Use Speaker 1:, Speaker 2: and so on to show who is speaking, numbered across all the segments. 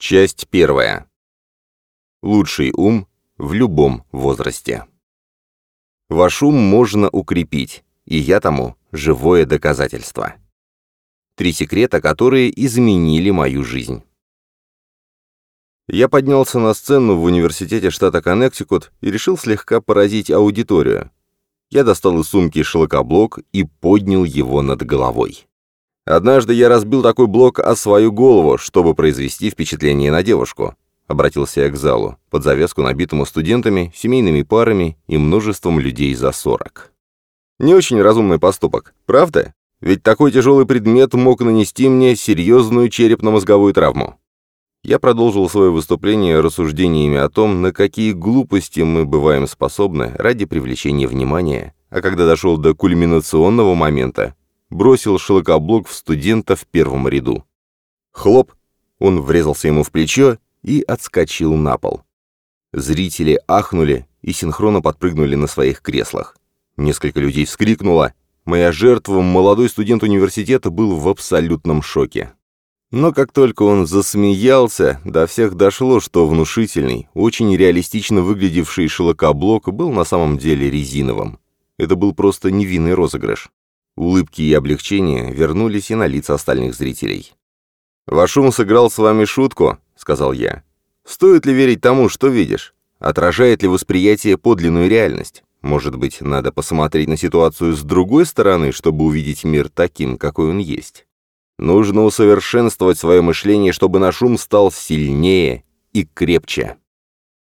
Speaker 1: Часть первая. Лучший ум в любом возрасте. Ваш ум можно укрепить, и я тому живое доказательство. Три секрета, которые изменили мою жизнь. Я поднялся на сцену в университете штата Коннектикут и решил слегка поразить аудиторию. Я достал из сумки шлакоблок и поднял его над головой. Однажды я разбил такой блок о свою голову, чтобы произвести впечатление на девушку. Обратился я к залу, под завязку набитому студентами, семейными парами и множеством людей за сорок. Не очень разумный поступок, правда? Ведь такой тяжелый предмет мог нанести мне серьезную черепно-мозговую травму. Я продолжил свое выступление рассуждениями о том, на какие глупости мы бываем способны ради привлечения внимания, а когда дошел до кульминационного момента, бросил шелкоблок в студента в первом ряду. Хлоп! Он врезался ему в плечо и отскочил на пол. Зрители ахнули и синхронно подпрыгнули на своих креслах. Несколько людей вскрикнуло. Моя жертва, молодой студент университета, был в абсолютном шоке. Но как только он засмеялся, до всех дошло, что внушительный, очень реалистично выглядевший шелкоблок был на самом деле резиновым. Это был просто невинный розыгрыш. Улыбки и облегчение вернулись и на лица остальных зрителей. «Ваш ум сыграл с вами шутку», — сказал я. «Стоит ли верить тому, что видишь? Отражает ли восприятие подлинную реальность? Может быть, надо посмотреть на ситуацию с другой стороны, чтобы увидеть мир таким, какой он есть? Нужно усовершенствовать свое мышление, чтобы наш ум стал сильнее и крепче».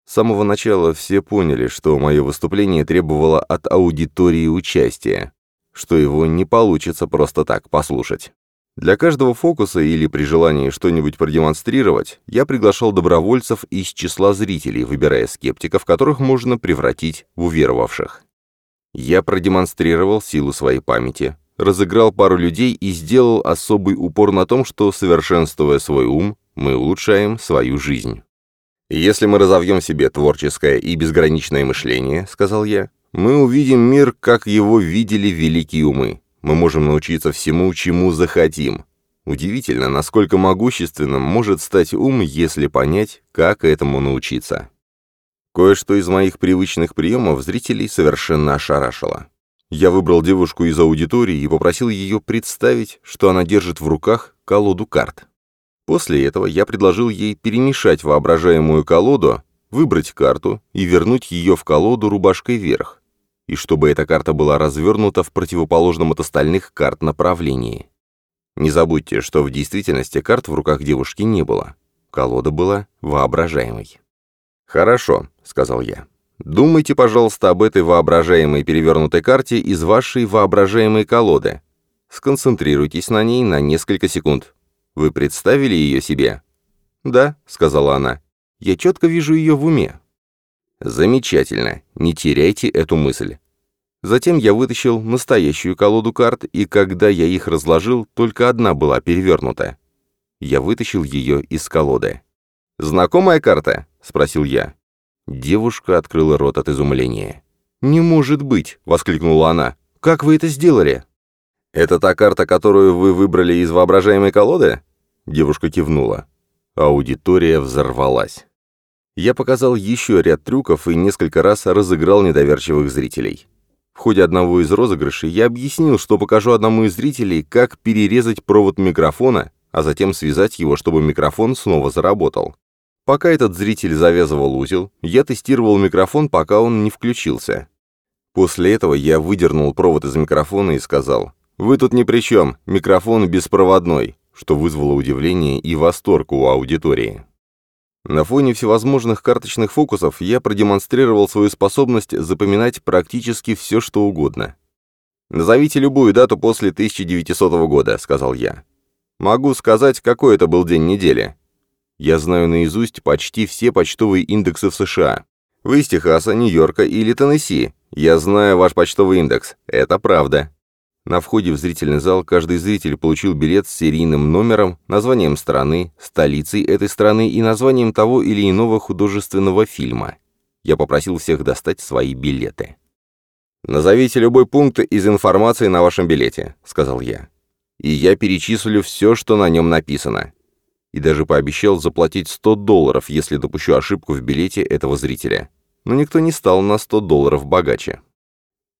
Speaker 1: С самого начала все поняли, что мое выступление требовало от аудитории участия что его не получится просто так послушать. Для каждого фокуса или при желании что-нибудь продемонстрировать, я приглашал добровольцев из числа зрителей, выбирая скептиков, которых можно превратить в уверовавших. Я продемонстрировал силу своей памяти, разыграл пару людей и сделал особый упор на том, что, совершенствуя свой ум, мы улучшаем свою жизнь. «Если мы разовьем себе творческое и безграничное мышление», — сказал я, мы увидим мир, как его видели великие умы. Мы можем научиться всему, чему захотим. Удивительно, насколько могущественным может стать ум, если понять, как этому научиться. Кое-что из моих привычных приемов зрителей совершенно ошарашило. Я выбрал девушку из аудитории и попросил ее представить, что она держит в руках колоду карт. После этого я предложил ей перемешать воображаемую колоду, выбрать карту и вернуть ее в колоду рубашкой вверх и чтобы эта карта была развернута в противоположном от остальных карт направлении. Не забудьте, что в действительности карт в руках девушки не было. Колода была воображаемой. «Хорошо», — сказал я. «Думайте, пожалуйста, об этой воображаемой перевернутой карте из вашей воображаемой колоды. Сконцентрируйтесь на ней на несколько секунд. Вы представили ее себе?» «Да», — сказала она. «Я четко вижу ее в уме». Замечательно, не теряйте эту мысль. Затем я вытащил настоящую колоду карт, и когда я их разложил, только одна была перевернута. Я вытащил ее из колоды. «Знакомая карта?» — спросил я. Девушка открыла рот от изумления. «Не может быть!» — воскликнула она. «Как вы это сделали?» «Это та карта, которую вы выбрали из воображаемой колоды?» Девушка кивнула. Аудитория взорвалась. Я показал еще ряд трюков и несколько раз разыграл недоверчивых зрителей. В ходе одного из розыгрышей я объяснил, что покажу одному из зрителей, как перерезать провод микрофона, а затем связать его, чтобы микрофон снова заработал. Пока этот зритель завязывал узел, я тестировал микрофон, пока он не включился. После этого я выдернул провод из микрофона и сказал, «Вы тут ни при чем, микрофон беспроводной», что вызвало удивление и восторг у аудитории. На фоне всевозможных карточных фокусов я продемонстрировал свою способность запоминать практически все, что угодно. «Назовите любую дату после 1900 года», — сказал я. «Могу сказать, какой это был день недели. Я знаю наизусть почти все почтовые индексы в США. Вы из Техаса, Нью-Йорка или Теннесси. Я знаю ваш почтовый индекс. Это правда. На входе в зрительный зал каждый зритель получил билет с серийным номером, названием страны, столицей этой страны и названием того или иного художественного фильма. Я попросил всех достать свои билеты. «Назовите любой пункт из информации на вашем билете», — сказал я. «И я перечислю все, что на нем написано. и даже пообещал заплатить 100 долларов, если допущу ошибку в билете этого зрителя. Но никто не стал на 100 долларов богаче.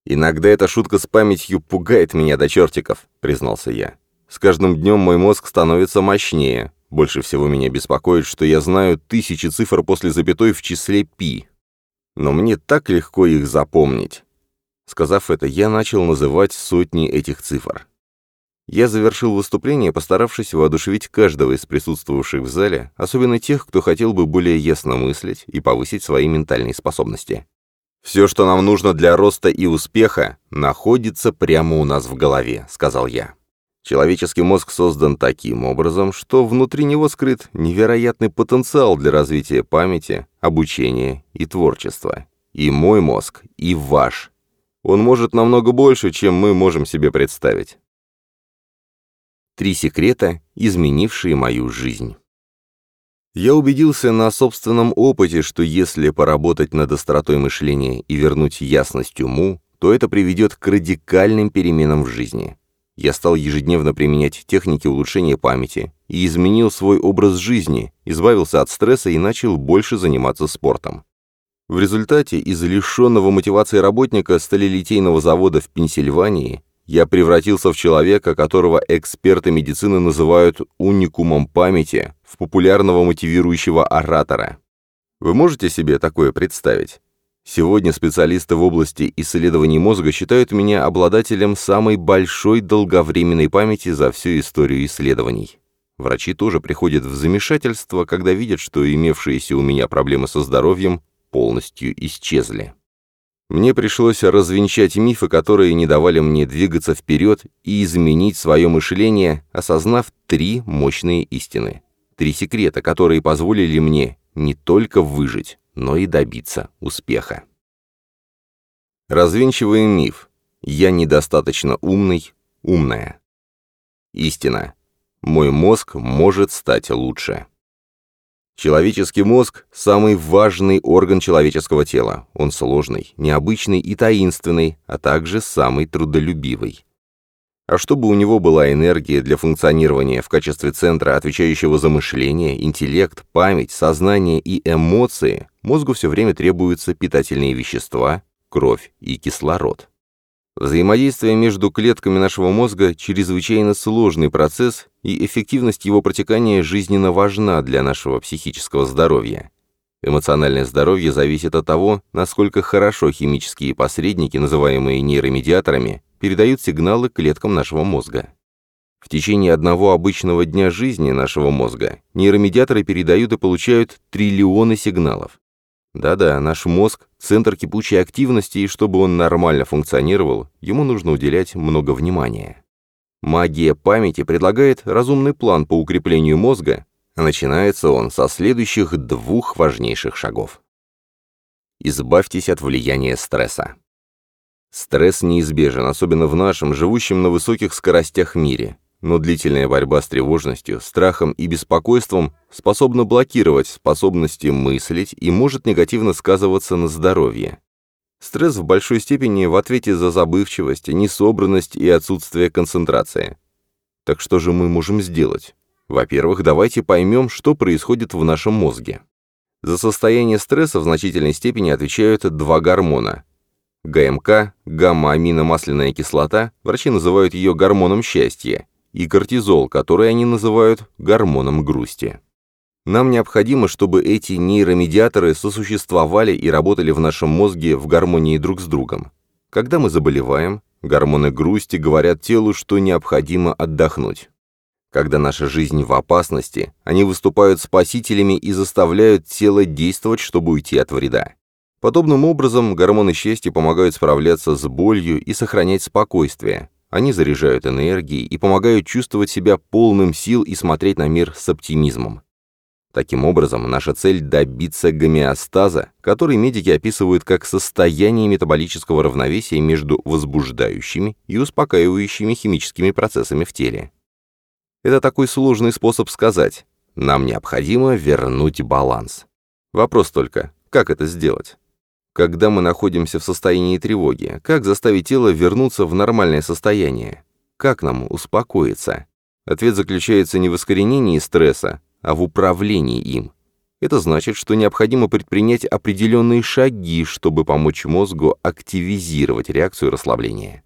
Speaker 1: «Иногда эта шутка с памятью пугает меня до чертиков», — признался я. «С каждым днем мой мозг становится мощнее. Больше всего меня беспокоит, что я знаю тысячи цифр после запятой в числе пи. Но мне так легко их запомнить». Сказав это, я начал называть сотни этих цифр. Я завершил выступление, постаравшись воодушевить каждого из присутствовавших в зале, особенно тех, кто хотел бы более ясно мыслить и повысить свои ментальные способности. «Все, что нам нужно для роста и успеха, находится прямо у нас в голове», — сказал я. Человеческий мозг создан таким образом, что внутри него скрыт невероятный потенциал для развития памяти, обучения и творчества. И мой мозг, и ваш. Он может намного больше, чем мы можем себе представить. Три секрета, изменившие мою жизнь. Я убедился на собственном опыте, что если поработать над остротой мышления и вернуть ясность уму, то это приведет к радикальным переменам в жизни. Я стал ежедневно применять техники улучшения памяти и изменил свой образ жизни, избавился от стресса и начал больше заниматься спортом. В результате из лишенного мотивации работника сталелитейного завода в Пенсильвании я превратился в человека, которого эксперты медицины называют уникумом памяти, в популярного мотивирующего оратора. Вы можете себе такое представить? Сегодня специалисты в области исследований мозга считают меня обладателем самой большой долговременной памяти за всю историю исследований. Врачи тоже приходят в замешательство, когда видят, что имевшиеся у меня проблемы со здоровьем полностью исчезли. Мне пришлось развенчать мифы, которые не давали мне двигаться вперед и изменить свое мышление, осознав три мощные истины. Три секрета, которые позволили мне не только выжить, но и добиться успеха. Развенчиваем миф. Я недостаточно умный, умная. Истина. Мой мозг может стать лучше. Человеческий мозг – самый важный орган человеческого тела. Он сложный, необычный и таинственный, а также самый трудолюбивый. А чтобы у него была энергия для функционирования в качестве центра, отвечающего за мышление, интеллект, память, сознание и эмоции, мозгу все время требуются питательные вещества, кровь и кислород. Взаимодействие между клетками нашего мозга – чрезвычайно сложный процесс, и эффективность его протекания жизненно важна для нашего психического здоровья. Эмоциональное здоровье зависит от того, насколько хорошо химические посредники, называемые нейромедиаторами, передают сигналы клеткам нашего мозга. В течение одного обычного дня жизни нашего мозга нейромедиаторы передают и получают триллионы сигналов. Да-да, наш мозг – центр кипучей активности, и чтобы он нормально функционировал, ему нужно уделять много внимания. Магия памяти предлагает разумный план по укреплению мозга, а начинается он со следующих двух важнейших шагов. Избавьтесь от влияния стресса. Стресс неизбежен, особенно в нашем, живущем на высоких скоростях мире но длительная борьба с тревожностью, страхом и беспокойством способна блокировать способности мыслить и может негативно сказываться на здоровье. Стресс в большой степени в ответе за забывчивость, несобранность и отсутствие концентрации. Так что же мы можем сделать? Во-первых, давайте поймем, что происходит в нашем мозге. За состояние стресса в значительной степени отвечают два гормона. ГМК, гамма-аминомасляная кислота, врачи называют ее гормоном счастья, и кортизол, который они называют гормоном грусти. Нам необходимо, чтобы эти нейромедиаторы сосуществовали и работали в нашем мозге в гармонии друг с другом. Когда мы заболеваем, гормоны грусти говорят телу, что необходимо отдохнуть. Когда наша жизнь в опасности, они выступают спасителями и заставляют тело действовать, чтобы уйти от вреда. Подобным образом гормоны счастья помогают справляться с болью и сохранять спокойствие, они заряжают энергией и помогают чувствовать себя полным сил и смотреть на мир с оптимизмом. Таким образом, наша цель – добиться гомеостаза, который медики описывают как состояние метаболического равновесия между возбуждающими и успокаивающими химическими процессами в теле. Это такой сложный способ сказать «нам необходимо вернуть баланс». Вопрос только, как это сделать? Когда мы находимся в состоянии тревоги, как заставить тело вернуться в нормальное состояние? Как нам успокоиться? Ответ заключается не в искоренении стресса, а в управлении им. Это значит, что необходимо предпринять определенные шаги, чтобы помочь мозгу активизировать реакцию расслабления.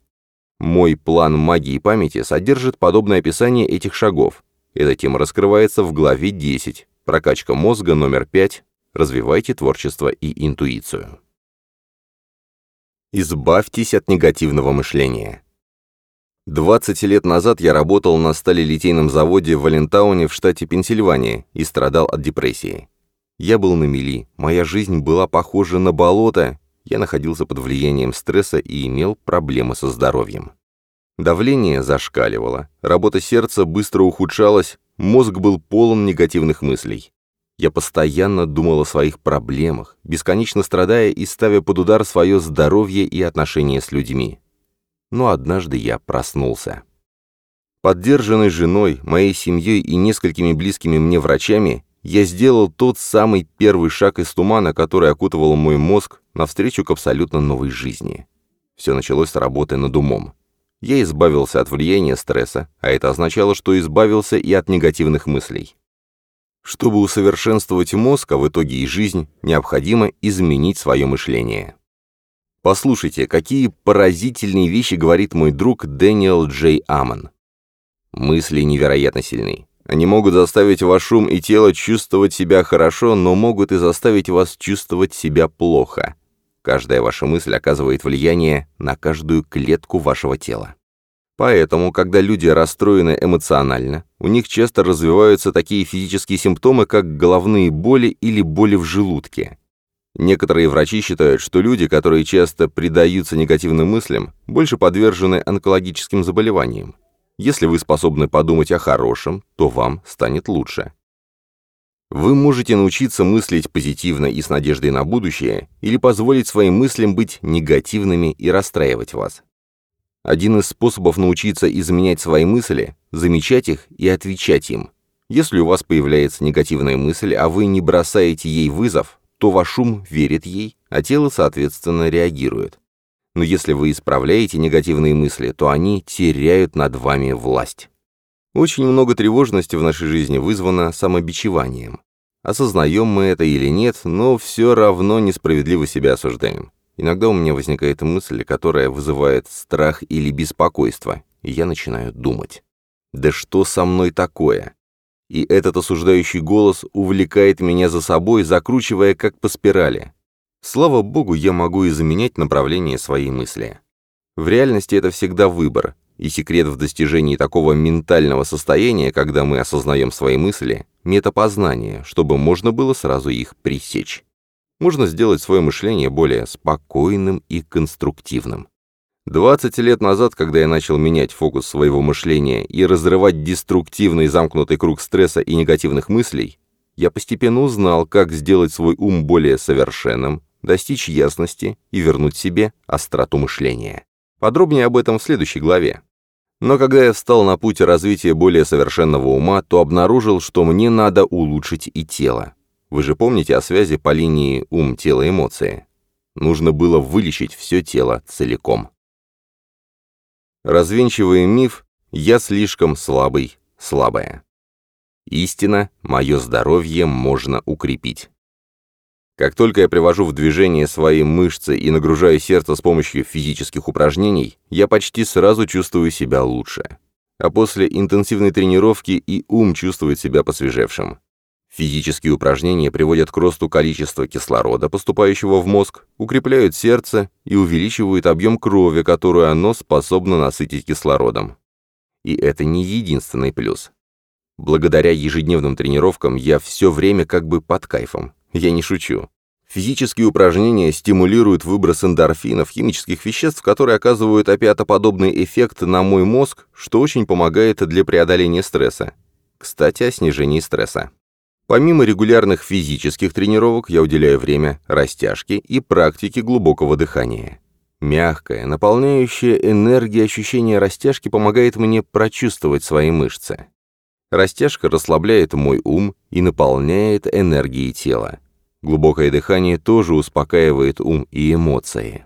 Speaker 1: Мой план магии памяти содержит подобное описание этих шагов. Эта тема раскрывается в главе 10. Прокачка мозга номер 5. Развивайте творчество и интуицию. Избавьтесь от негативного мышления. 20 лет назад я работал на сталелитейном заводе в Валентауне в штате Пенсильвания и страдал от депрессии. Я был на мели, моя жизнь была похожа на болото, я находился под влиянием стресса и имел проблемы со здоровьем. Давление зашкаливало, работа сердца быстро ухудшалась, мозг был полон негативных мыслей. Я постоянно думал о своих проблемах, бесконечно страдая и ставя под удар свое здоровье и отношения с людьми. Но однажды я проснулся. Поддержанный женой, моей семьей и несколькими близкими мне врачами, я сделал тот самый первый шаг из тумана, который окутывал мой мозг, навстречу к абсолютно новой жизни. Все началось с работы над умом. Я избавился от влияния стресса, а это означало, что избавился и от негативных мыслей. Чтобы усовершенствовать мозг, а в итоге и жизнь, необходимо изменить свое мышление. Послушайте, какие поразительные вещи говорит мой друг Дэниел Джей Амон. Мысли невероятно сильны. Они могут заставить ваш ум и тело чувствовать себя хорошо, но могут и заставить вас чувствовать себя плохо. Каждая ваша мысль оказывает влияние на каждую клетку вашего тела. Поэтому, когда люди расстроены эмоционально, у них часто развиваются такие физические симптомы, как головные боли или боли в желудке. Некоторые врачи считают, что люди, которые часто предаются негативным мыслям, больше подвержены онкологическим заболеваниям. Если вы способны подумать о хорошем, то вам станет лучше. Вы можете научиться мыслить позитивно и с надеждой на будущее, или позволить своим мыслям быть негативными и расстраивать вас. Один из способов научиться изменять свои мысли – замечать их и отвечать им. Если у вас появляется негативная мысль, а вы не бросаете ей вызов, то ваш ум верит ей, а тело, соответственно, реагирует. Но если вы исправляете негативные мысли, то они теряют над вами власть. Очень много тревожности в нашей жизни вызвано самобичеванием. Осознаем мы это или нет, но все равно несправедливо себя осуждаем. Иногда у меня возникает мысль, которая вызывает страх или беспокойство, и я начинаю думать. «Да что со мной такое?» И этот осуждающий голос увлекает меня за собой, закручивая как по спирали. Слава богу, я могу изменять направление своей мысли. В реальности это всегда выбор, и секрет в достижении такого ментального состояния, когда мы осознаем свои мысли, метапознание, чтобы можно было сразу их пресечь можно сделать свое мышление более спокойным и конструктивным. 20 лет назад, когда я начал менять фокус своего мышления и разрывать деструктивный замкнутый круг стресса и негативных мыслей, я постепенно узнал, как сделать свой ум более совершенным, достичь ясности и вернуть себе остроту мышления. Подробнее об этом в следующей главе. Но когда я встал на путь развития более совершенного ума, то обнаружил, что мне надо улучшить и тело. Вы же помните о связи по линии ум-тело-эмоции? Нужно было вылечить все тело целиком. Развенчивая миф «я слишком слабый, слабая». Истина, мое здоровье можно укрепить. Как только я привожу в движение свои мышцы и нагружаю сердце с помощью физических упражнений, я почти сразу чувствую себя лучше. А после интенсивной тренировки и ум чувствует себя посвежевшим. Физические упражнения приводят к росту количества кислорода, поступающего в мозг, укрепляют сердце и увеличивают объем крови, которую оно способно насытить кислородом. И это не единственный плюс. Благодаря ежедневным тренировкам я все время как бы под кайфом. Я не шучу. Физические упражнения стимулируют выброс эндорфинов, химических веществ, которые оказывают опиатоподобный эффект на мой мозг, что очень помогает для преодоления стресса. Кстати, о снижении стресса. Помимо регулярных физических тренировок, я уделяю время растяжке и практике глубокого дыхания. Мягкое, наполняющее энергией ощущение растяжки помогает мне прочувствовать свои мышцы. Растяжка расслабляет мой ум и наполняет энергией тела. Глубокое дыхание тоже успокаивает ум и эмоции.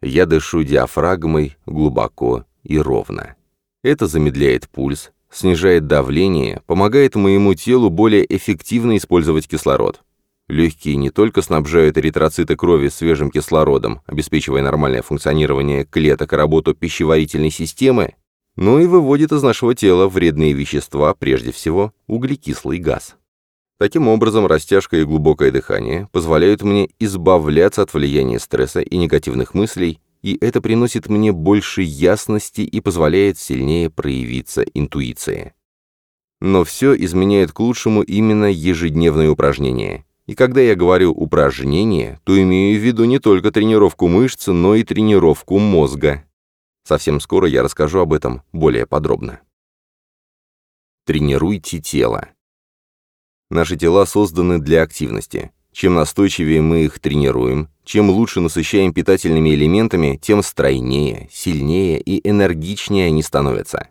Speaker 1: Я дышу диафрагмой глубоко и ровно. Это замедляет пульс, снижает давление, помогает моему телу более эффективно использовать кислород. Легкие не только снабжают эритроциты крови свежим кислородом, обеспечивая нормальное функционирование клеток и работу пищеварительной системы, но и выводят из нашего тела вредные вещества, прежде всего углекислый газ. Таким образом, растяжка и глубокое дыхание позволяют мне избавляться от влияния стресса и негативных мыслей, и это приносит мне больше ясности и позволяет сильнее проявиться интуиции. Но все изменяет к лучшему именно ежедневные упражнения. И когда я говорю «упражнение», то имею в виду не только тренировку мышц, но и тренировку мозга. Совсем скоро я расскажу об этом более подробно. Тренируйте тело. Наши тела созданы для активности. Чем настойчивее мы их тренируем, чем лучше насыщаем питательными элементами, тем стройнее, сильнее и энергичнее они становятся.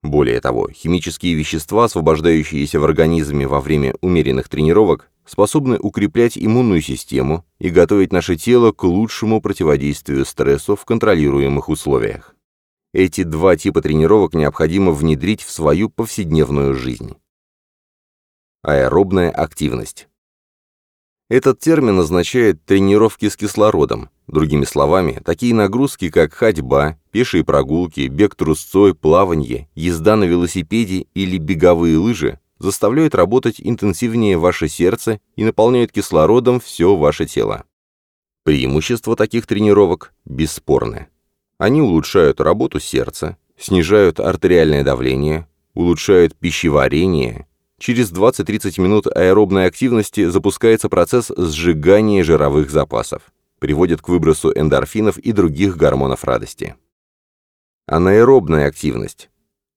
Speaker 1: Более того, химические вещества, освобождающиеся в организме во время умеренных тренировок, способны укреплять иммунную систему и готовить наше тело к лучшему противодействию стрессу в контролируемых условиях. Эти два типа тренировок необходимо внедрить в свою повседневную жизнь. Аэробная активность. Этот термин означает тренировки с кислородом. Другими словами, такие нагрузки, как ходьба, пешие прогулки, бег трусцой, плавание, езда на велосипеде или беговые лыжи, заставляют работать интенсивнее ваше сердце и наполняют кислородом все ваше тело. Преимущества таких тренировок бесспорны. Они улучшают работу сердца, снижают артериальное давление, улучшают пищеварение, Через 20-30 минут аэробной активности запускается процесс сжигания жировых запасов. Приводит к выбросу эндорфинов и других гормонов радости. Анаэробная активность.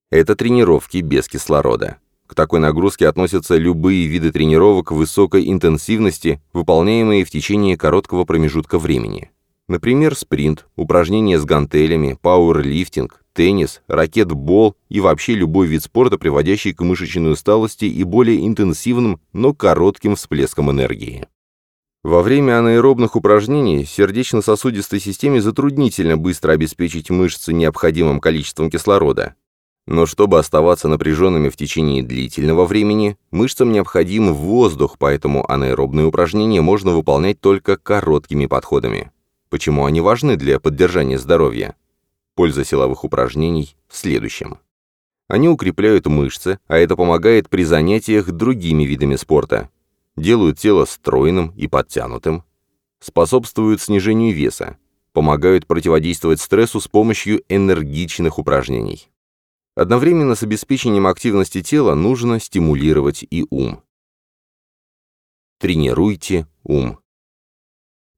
Speaker 1: Это тренировки без кислорода. К такой нагрузке относятся любые виды тренировок высокой интенсивности, выполняемые в течение короткого промежутка времени. Например, спринт, упражнения с гантелями, пауэрлифтинг, теннис, ракетбол и вообще любой вид спорта, приводящий к мышечной усталости и более интенсивным, но коротким всплескам энергии. Во время анаэробных упражнений сердечно-сосудистой системе затруднительно быстро обеспечить мышцы необходимым количеством кислорода. Но чтобы оставаться напряженными в течение длительного времени, мышцам необходим воздух, поэтому анаэробные упражнения можно выполнять только короткими подходами. Почему они важны для поддержания здоровья? Польза силовых упражнений в следующем. Они укрепляют мышцы, а это помогает при занятиях другими видами спорта. Делают тело стройным и подтянутым. Способствуют снижению веса. Помогают противодействовать стрессу с помощью энергичных упражнений. Одновременно с обеспечением активности тела нужно стимулировать и ум. Тренируйте ум.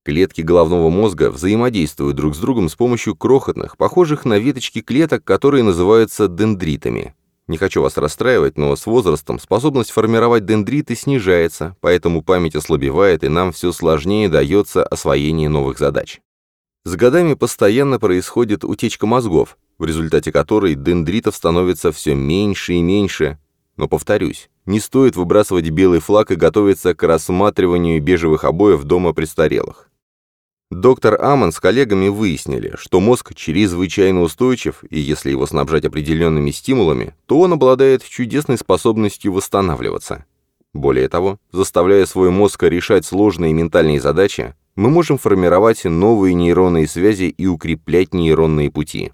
Speaker 1: Клетки головного мозга взаимодействуют друг с другом с помощью крохотных, похожих на веточки клеток, которые называются дендритами. Не хочу вас расстраивать, но с возрастом способность формировать дендриты снижается, поэтому память ослабевает, и нам все сложнее дается освоение новых задач. С годами постоянно происходит утечка мозгов, в результате которой дендритов становится все меньше и меньше. Но повторюсь, не стоит выбрасывать белый флаг и готовиться к рассматриванию бежевых обоев дома престарелых. Доктор Аман с коллегами выяснили, что мозг чрезвычайно устойчив, и если его снабжать определенными стимулами, то он обладает чудесной способностью восстанавливаться. Более того, заставляя свой мозг решать сложные ментальные задачи, мы можем формировать новые нейронные связи и укреплять нейронные пути.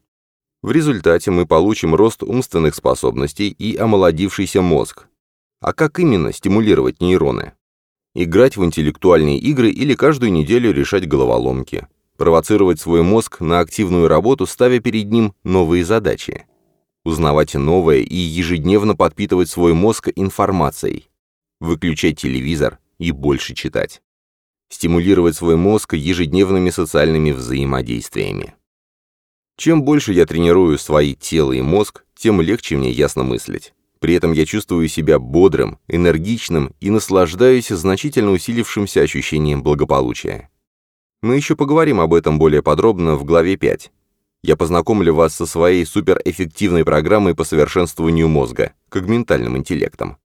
Speaker 1: В результате мы получим рост умственных способностей и омолодившийся мозг. А как именно стимулировать нейроны? Играть в интеллектуальные игры или каждую неделю решать головоломки, провоцировать свой мозг на активную работу, ставя перед ним новые задачи, узнавать новое и ежедневно подпитывать свой мозг информацией, выключать телевизор и больше читать, стимулировать свой мозг ежедневными социальными взаимодействиями. Чем больше я тренирую свои тело и мозг, тем легче мне ясно мыслить. При этом я чувствую себя бодрым, энергичным и наслаждаюсь значительно усилившимся ощущением благополучия. Мы еще поговорим об этом более подробно в главе 5. Я познакомлю вас со своей суперэффективной программой по совершенствованию мозга, когментальным интеллектом.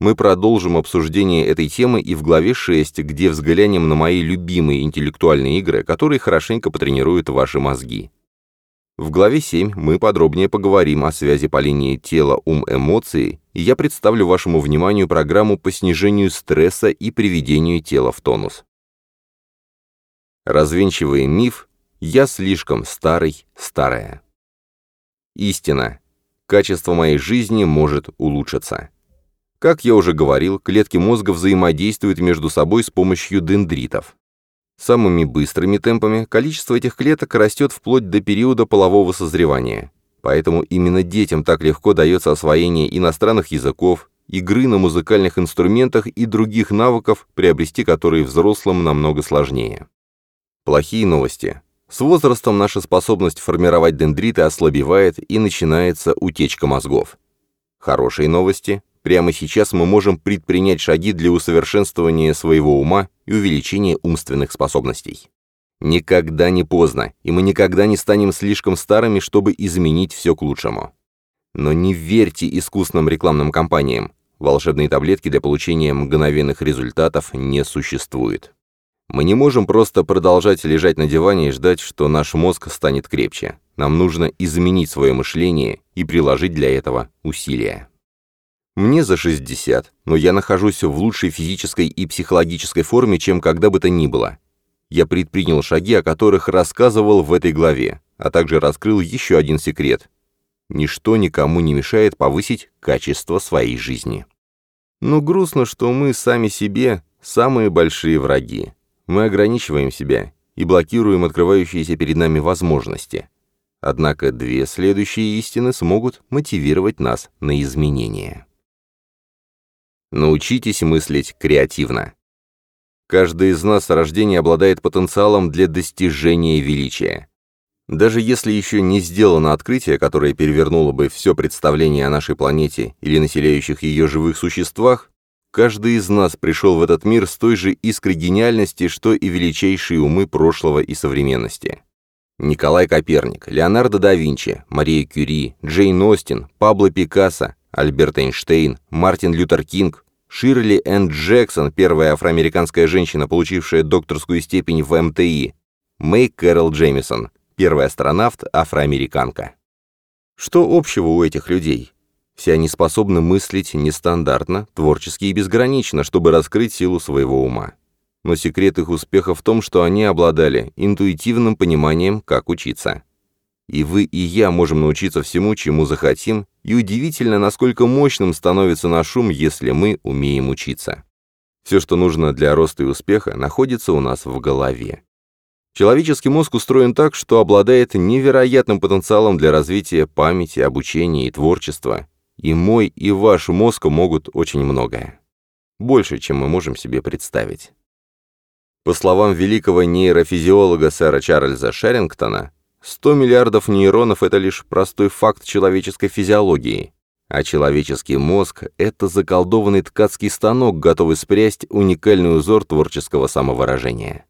Speaker 1: Мы продолжим обсуждение этой темы и в главе 6, где взглянем на мои любимые интеллектуальные игры, которые хорошенько потренируют ваши мозги. В главе 7 мы подробнее поговорим о связи по линии тела-ум-эмоции, и я представлю вашему вниманию программу по снижению стресса и приведению тела в тонус. Развенчивая миф «Я слишком старый, старая». Истина. Качество моей жизни может улучшиться. Как я уже говорил, клетки мозга взаимодействуют между собой с помощью дендритов. Самыми быстрыми темпами количество этих клеток растет вплоть до периода полового созревания. Поэтому именно детям так легко дается освоение иностранных языков, игры на музыкальных инструментах и других навыков, приобрести которые взрослым намного сложнее. Плохие новости. С возрастом наша способность формировать дендриты ослабевает и начинается утечка мозгов. Хорошие новости. Прямо сейчас мы можем предпринять шаги для усовершенствования своего ума и увеличения умственных способностей. Никогда не поздно, и мы никогда не станем слишком старыми, чтобы изменить все к лучшему. Но не верьте искусным рекламным кампаниям. Волшебные таблетки для получения мгновенных результатов не существует. Мы не можем просто продолжать лежать на диване и ждать, что наш мозг станет крепче. Нам нужно изменить свое мышление и приложить для этого усилия. Мне за 60, но я нахожусь в лучшей физической и психологической форме, чем когда бы то ни было. Я предпринял шаги, о которых рассказывал в этой главе, а также раскрыл еще один секрет. Ничто никому не мешает повысить качество своей жизни. Но грустно, что мы сами себе самые большие враги. Мы ограничиваем себя и блокируем открывающиеся перед нами возможности. Однако две следующие истины смогут мотивировать нас на изменения. Научитесь мыслить креативно. Каждый из нас с рождения обладает потенциалом для достижения величия. Даже если еще не сделано открытие, которое перевернуло бы все представление о нашей планете или населяющих ее живых существах, каждый из нас пришел в этот мир с той же искрой гениальности, что и величайшие умы прошлого и современности. Николай Коперник, Леонардо да Винчи, Мария Кюри, Джейн Остин, Пабло Пикассо, Альберт Эйнштейн, Мартин Лютер Кинг, Ширли Энн Джексон, первая афроамериканская женщина, получившая докторскую степень в МТИ, Мэй Кэрол Джеймисон, первая астронавт, афроамериканка. Что общего у этих людей? Все они способны мыслить нестандартно, творчески и безгранично, чтобы раскрыть силу своего ума. Но секрет их успеха в том, что они обладали интуитивным пониманием, как учиться. И вы, и я можем научиться всему, чему захотим, и удивительно, насколько мощным становится наш ум, если мы умеем учиться. Все, что нужно для роста и успеха, находится у нас в голове. Человеческий мозг устроен так, что обладает невероятным потенциалом для развития памяти, обучения и творчества. И мой, и ваш мозг могут очень многое. Больше, чем мы можем себе представить. По словам великого нейрофизиолога сэра Чарльза Шерингтона, 100 миллиардов нейронов – это лишь простой факт человеческой физиологии, а человеческий мозг – это заколдованный ткацкий станок, готовый спрясть уникальный узор творческого самовыражения.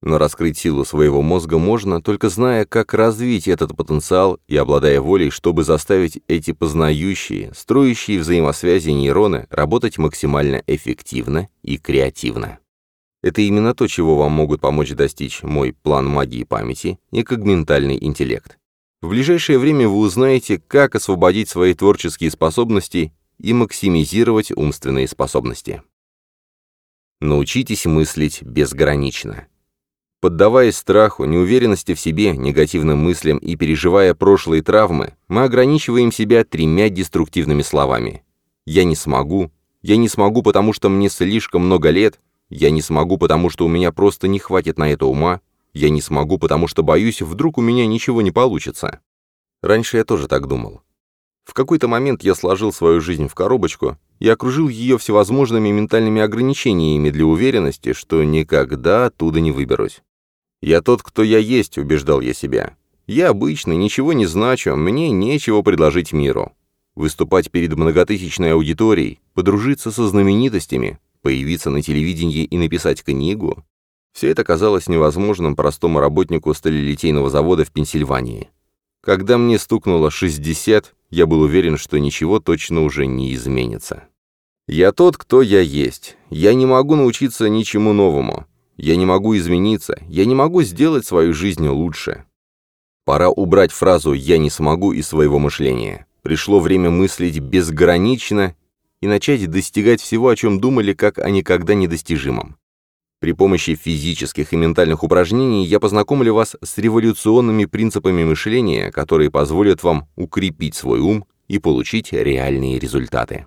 Speaker 1: Но раскрыть силу своего мозга можно, только зная, как развить этот потенциал и обладая волей, чтобы заставить эти познающие, строящие взаимосвязи нейроны работать максимально эффективно и креативно. Это именно то, чего вам могут помочь достичь мой план магии памяти и когментальный интеллект. В ближайшее время вы узнаете, как освободить свои творческие способности и максимизировать умственные способности. Научитесь мыслить безгранично. Поддаваясь страху, неуверенности в себе, негативным мыслям и переживая прошлые травмы, мы ограничиваем себя тремя деструктивными словами. «Я не смогу», «Я не смогу, потому что мне слишком много лет», я не смогу, потому что у меня просто не хватит на это ума. Я не смогу, потому что боюсь, вдруг у меня ничего не получится. Раньше я тоже так думал. В какой-то момент я сложил свою жизнь в коробочку и окружил ее всевозможными ментальными ограничениями для уверенности, что никогда оттуда не выберусь. «Я тот, кто я есть», — убеждал я себя. «Я обычный, ничего не значу, мне нечего предложить миру. Выступать перед многотысячной аудиторией, подружиться со знаменитостями, появиться на телевидении и написать книгу, все это казалось невозможным простому работнику сталелитейного завода в Пенсильвании. Когда мне стукнуло 60, я был уверен, что ничего точно уже не изменится. Я тот, кто я есть. Я не могу научиться ничему новому. Я не могу измениться. Я не могу сделать свою жизнь лучше. Пора убрать фразу «я не смогу» из своего мышления. Пришло время мыслить безгранично и начать достигать всего, о чем думали, как о никогда недостижимом. При помощи физических и ментальных упражнений я познакомлю вас с революционными принципами мышления, которые позволят вам укрепить свой ум и получить реальные результаты.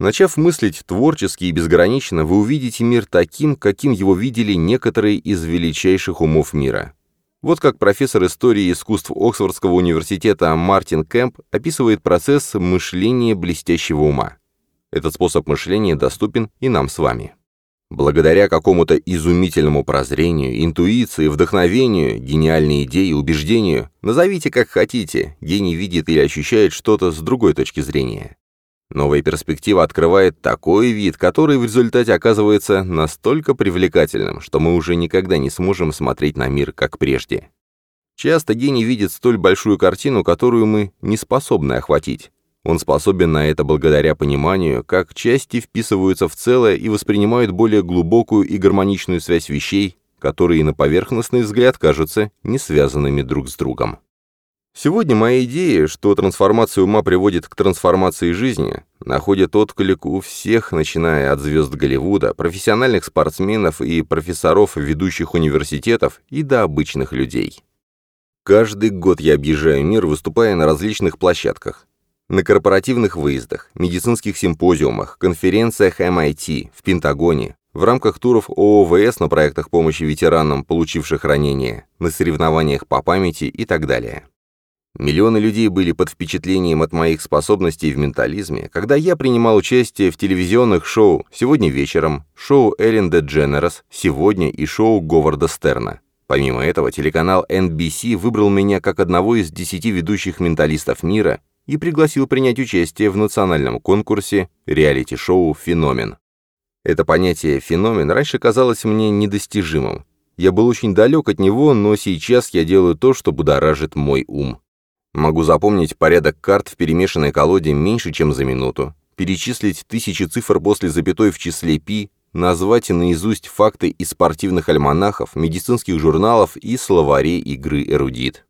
Speaker 1: Начав мыслить творчески и безгранично, вы увидите мир таким, каким его видели некоторые из величайших умов мира. Вот как профессор истории искусств Оксфордского университета Мартин Кэмп описывает процесс мышления блестящего ума. Этот способ мышления доступен и нам с вами. Благодаря какому-то изумительному прозрению, интуиции, вдохновению, гениальной идее, убеждению, назовите как хотите, гений видит или ощущает что-то с другой точки зрения. Новая перспектива открывает такой вид, который в результате оказывается настолько привлекательным, что мы уже никогда не сможем смотреть на мир как прежде. Часто гений видит столь большую картину, которую мы не способны охватить. Он способен на это благодаря пониманию, как части вписываются в целое и воспринимают более глубокую и гармоничную связь вещей, которые на поверхностный взгляд кажутся не связанными друг с другом. Сегодня моя идея, что трансформация ума приводит к трансформации жизни, находит отклик у всех, начиная от звезд Голливуда, профессиональных спортсменов и профессоров ведущих университетов и до обычных людей. Каждый год я объезжаю мир, выступая на различных площадках. На корпоративных выездах, медицинских симпозиумах, конференциях MIT, в Пентагоне, в рамках туров ООВС на проектах помощи ветеранам, получивших ранения, на соревнованиях по памяти и так далее. Миллионы людей были под впечатлением от моих способностей в ментализме, когда я принимал участие в телевизионных шоу «Сегодня вечером», шоу Эллен Дедженерос, «Сегодня» и шоу Говарда Стерна. Помимо этого, телеканал NBC выбрал меня как одного из десяти ведущих менталистов мира и пригласил принять участие в национальном конкурсе реалити-шоу «Феномен». Это понятие «феномен» раньше казалось мне недостижимым. Я был очень далек от него, но сейчас я делаю то, что будоражит мой ум. Могу запомнить порядок карт в перемешанной колоде меньше, чем за минуту, перечислить тысячи цифр после запятой в числе пи, назвать наизусть факты из спортивных альманахов, медицинских журналов и словарей игры «Эрудит».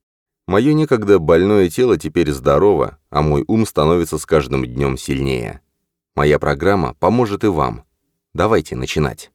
Speaker 1: Мое некогда больное тело теперь здорово, а мой ум становится с каждым днем сильнее. Моя программа поможет и вам. Давайте начинать.